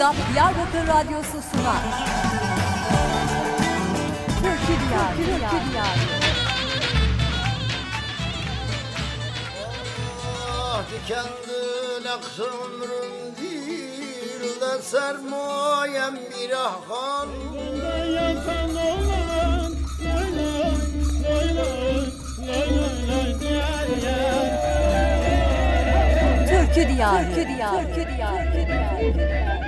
GAP Diyarbakır Radyosu sunar. Türkü Diyarı. Türkü Diyarı. Ah, Dikendir aksımrım dir de sermayem bir ahal. Benden yakan olan Leyla, Leyla, Leyla, Leyla, Türkü Diyarı. Türkü Diyarı. Türkü Diyarı. Türkü Diyarı.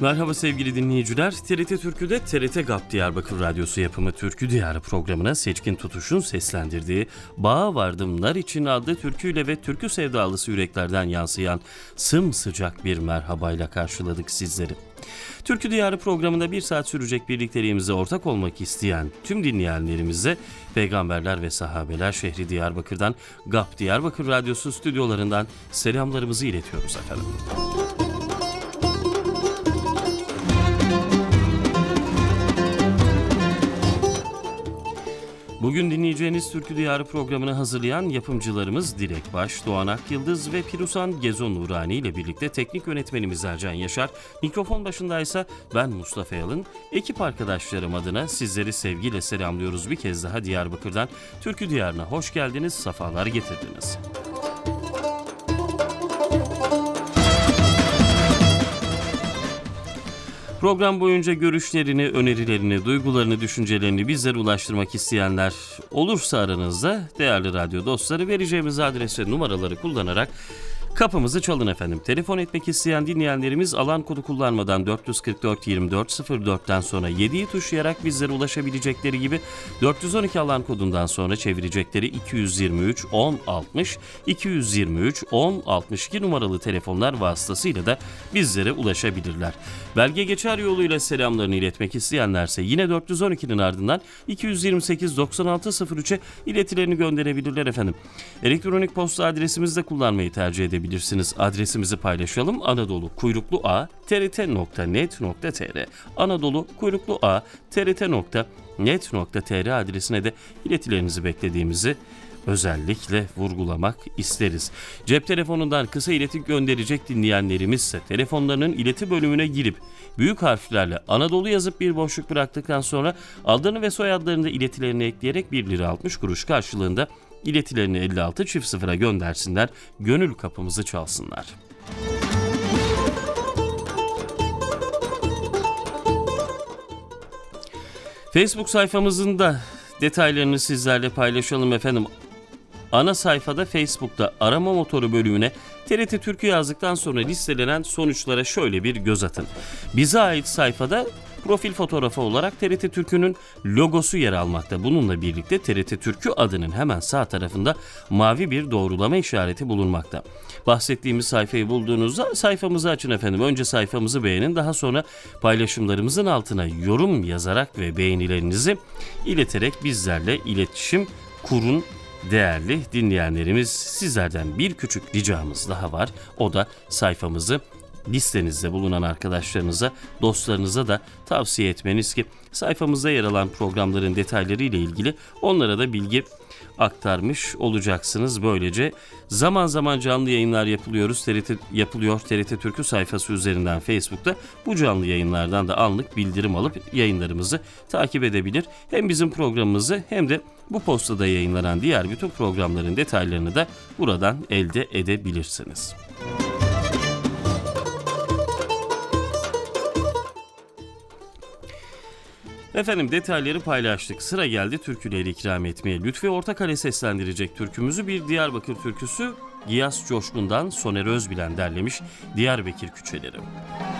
Merhaba sevgili dinleyiciler. TRT Türkü'de TRT GAP Diyarbakır Radyosu yapımı Türkü Diyarı programına Seçkin Tutuş'un seslendirdiği Bağa Vardım Nar için adlı türküyle ve türkü sevdalısı yüreklerden yansıyan sımsıcak bir merhabayla karşıladık sizleri. Türkü Diyarı programında bir saat sürecek birlikteliğimize ortak olmak isteyen tüm dinleyenlerimize Peygamberler ve Sahabeler şehri Diyarbakır'dan GAP Diyarbakır Radyosu stüdyolarından selamlarımızı iletiyoruz efendim. Bugün dinleyeceğiniz Türkü Diyarı programını hazırlayan yapımcılarımız Dilek Baş, Doğan Akyıldız ve Pirusan Gezo Nurani ile birlikte teknik yönetmenimiz Ercan Yaşar, mikrofon başındaysa ben Mustafa Yalın, ekip arkadaşlarım adına sizleri sevgiyle selamlıyoruz bir kez daha Diyarbakır'dan. Türkü Diyarı'na hoş geldiniz, safalar getirdiniz. Program boyunca görüşlerini, önerilerini, duygularını, düşüncelerini bizlere ulaştırmak isteyenler olursa aranızda değerli radyo dostları vereceğimiz adrese numaraları kullanarak kapımızı çalın efendim. Telefon etmek isteyen dinleyenlerimiz alan kodu kullanmadan 444 24 04'ten sonra 7'yi tuşlayarak bizlere ulaşabilecekleri gibi 412 alan kodundan sonra çevirecekleri 223 10 60 223 10 62 numaralı telefonlar vasıtasıyla da bizlere ulaşabilirler. Belge geçer yoluyla selamlarını iletmek isteyenlerse yine 412'nin ardından 228 96 03'e iletilerini gönderebilirler efendim. Elektronik posta adresimizi de kullanmayı tercih edebilirsiniz. Adresimizi paylaşalım. Anadolu kuyruklu a trt.net.tr Anadolu kuyruklu a trt.net.tr adresine de iletilerinizi beklediğimizi özellikle vurgulamak isteriz. Cep telefonundan kısa ileti gönderecek dinleyenlerimizse telefonlarının ileti bölümüne girip büyük harflerle Anadolu yazıp bir boşluk bıraktıktan sonra adlarını ve soyadlarını da iletilerine ekleyerek 1 lira 60 kuruş karşılığında iletilerini 56 çift sıfıra göndersinler, gönül kapımızı çalsınlar. Facebook sayfamızın da detaylarını sizlerle paylaşalım efendim. Ana sayfada Facebook'ta arama motoru bölümüne TRT Türk'ü yazdıktan sonra listelenen sonuçlara şöyle bir göz atın. Bize ait sayfada profil fotoğrafı olarak TRT Türk'ünün logosu yer almakta. Bununla birlikte TRT Türk'ü adının hemen sağ tarafında mavi bir doğrulama işareti bulunmakta. Bahsettiğimiz sayfayı bulduğunuzda sayfamızı açın efendim. Önce sayfamızı beğenin daha sonra paylaşımlarımızın altına yorum yazarak ve beğenilerinizi ileterek bizlerle iletişim kurun değerli dinleyenlerimiz sizlerden bir küçük ricamız daha var. O da sayfamızı listenizde bulunan arkadaşlarınıza, dostlarınıza da tavsiye etmeniz ki sayfamızda yer alan programların detayları ile ilgili onlara da bilgi aktarmış olacaksınız. Böylece zaman zaman canlı yayınlar yapılıyoruz. TRT yapılıyor TRT Türkü sayfası üzerinden Facebook'ta. Bu canlı yayınlardan da anlık bildirim alıp yayınlarımızı takip edebilir. Hem bizim programımızı hem de bu postada yayınlanan diğer bütün programların detaylarını da buradan elde edebilirsiniz. Efendim detayları paylaştık. Sıra geldi türküleri ikram etmeye. Lütfi Ortakale seslendirecek türkümüzü bir Diyarbakır türküsü Giyas Coşkun'dan Soner Özbilen derlemiş Diyarbakır Küçeleri. Diyarbakır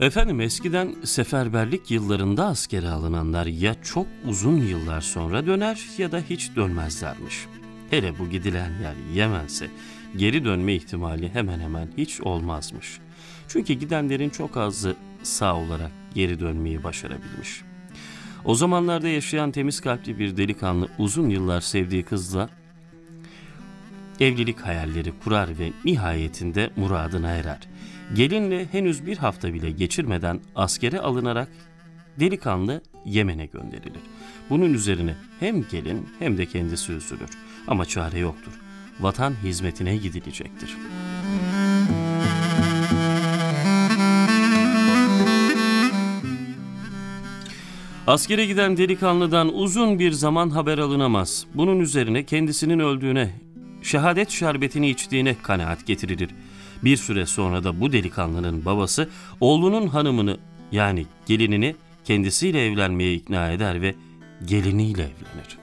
Efendim eskiden seferberlik yıllarında askere alınanlar ya çok uzun yıllar sonra döner ya da hiç dönmezlermiş. Hele bu gidilen yer Yemense geri dönme ihtimali hemen hemen hiç olmazmış. Çünkü gidenlerin çok azı sağ olarak geri dönmeyi başarabilmiş. O zamanlarda yaşayan temiz kalpli bir delikanlı uzun yıllar sevdiği kızla evlilik hayalleri kurar ve nihayetinde muradına erer. Gelinle henüz bir hafta bile geçirmeden askere alınarak delikanlı Yemen'e gönderilir. Bunun üzerine hem gelin hem de kendisi üzülür. Ama çare yoktur. Vatan hizmetine gidilecektir. Askere giden delikanlıdan uzun bir zaman haber alınamaz. Bunun üzerine kendisinin öldüğüne, şehadet şerbetini içtiğine kanaat getirilir. Bir süre sonra da bu delikanlının babası oğlunun hanımını yani gelinini kendisiyle evlenmeye ikna eder ve geliniyle evlenir.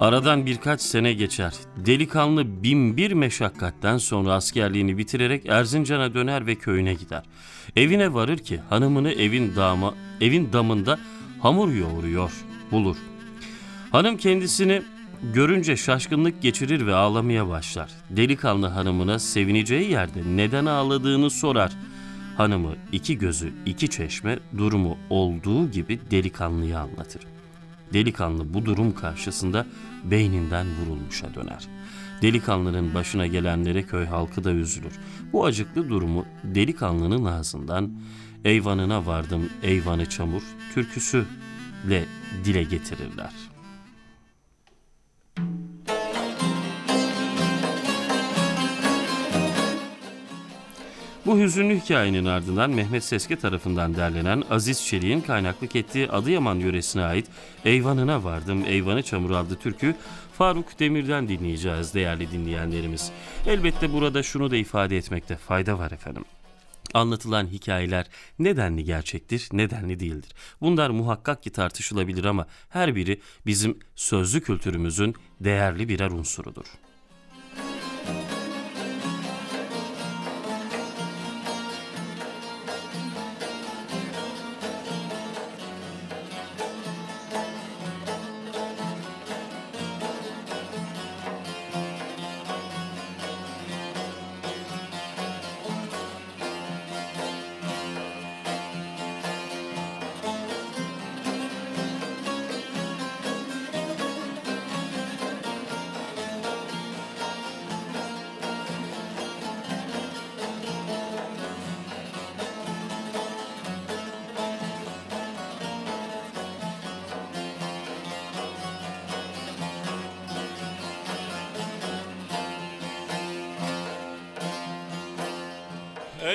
Aradan birkaç sene geçer. Delikanlı bin bir meşakkatten sonra askerliğini bitirerek Erzincan'a döner ve köyüne gider. Evine varır ki hanımını evin dama, evin damında hamur yoğuruyor, bulur. Hanım kendisini görünce şaşkınlık geçirir ve ağlamaya başlar. Delikanlı hanımına sevineceği yerde neden ağladığını sorar. Hanımı iki gözü iki çeşme durumu olduğu gibi delikanlıya anlatır. Delikanlı bu durum karşısında beyninden vurulmuşa döner. Delikanlının başına gelenlere köy halkı da üzülür. Bu acıklı durumu delikanlının ağzından eyvanına vardım eyvanı çamur türküsüyle dile getirirler. Bu hüzünlü hikayenin ardından Mehmet Seske tarafından derlenen Aziz Çelik'in kaynaklık ettiği Adıyaman yöresine ait Eyvanına Vardım Eyvanı Çamur adlı türkü Faruk Demir'den dinleyeceğiz değerli dinleyenlerimiz. Elbette burada şunu da ifade etmekte fayda var efendim. Anlatılan hikayeler nedenli gerçektir, nedenli değildir. Bunlar muhakkak ki tartışılabilir ama her biri bizim sözlü kültürümüzün değerli birer unsurudur.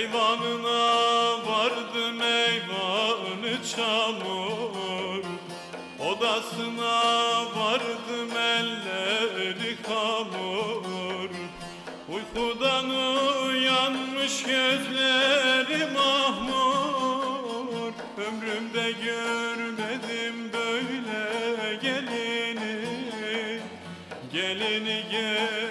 Eyvanına vardım eyvanı çamur. Odasına vardım elleri hamur. Uykudan uyanmış gözleri mahmur. Ömrümde görmedim böyle gelini. Gelini gelini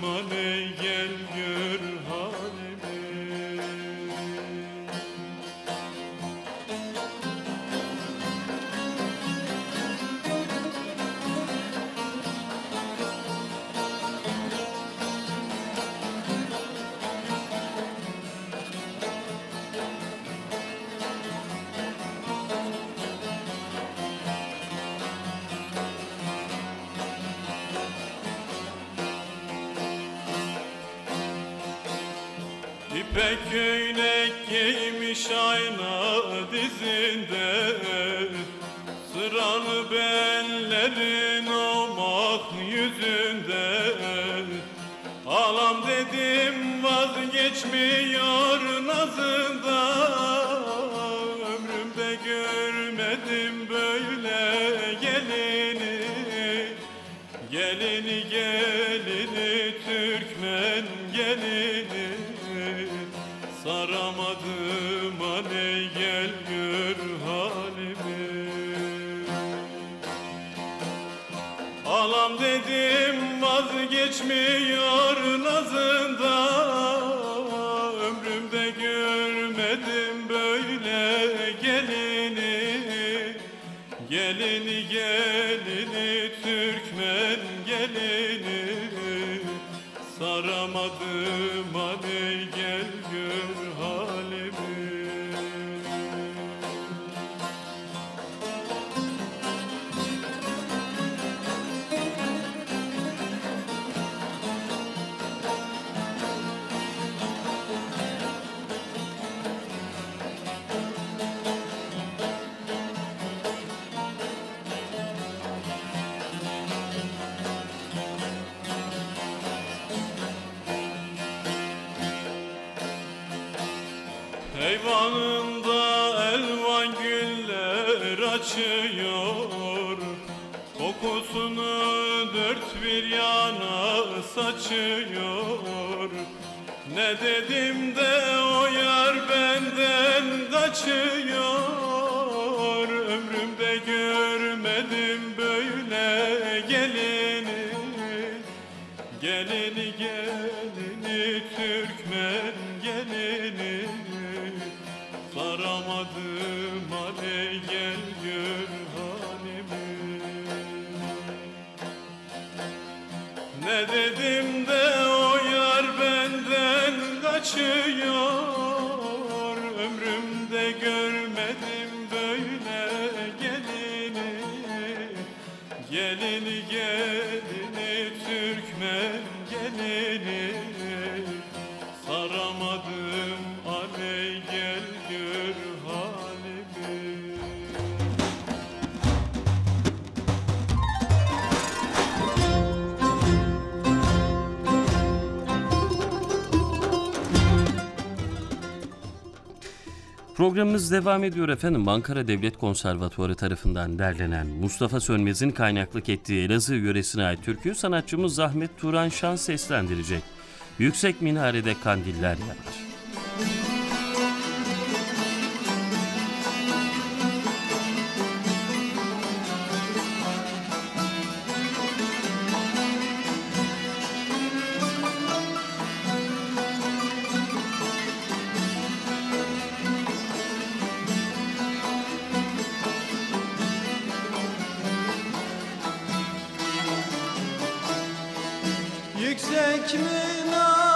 Saramadım Sıralı bellerin omak yüzünde. Alam dedim vazgeçmiyor nazında vazgeçmiyor nazında. Ömrümde görmedim böyle gelini. Gelini gelini Türkmen gelini. Saramadım aley Eyvanında elvan güller açıyor. Kokusunu dört bir yana saçıyor. Ne dedim de o yar benden kaçıyor. Ömrümde görmedim böyle gelini. Gelini Ne dedim de o yar benden kaçıyor Programımız devam ediyor efendim. Ankara Devlet Konservatuarı tarafından derlenen Mustafa Sönmez'in kaynaklık ettiği Elazığ yöresine ait türküyü sanatçımız Zahmet Turan Şan seslendirecek. Yüksek minarede kandiller yanar. Yüksek minarede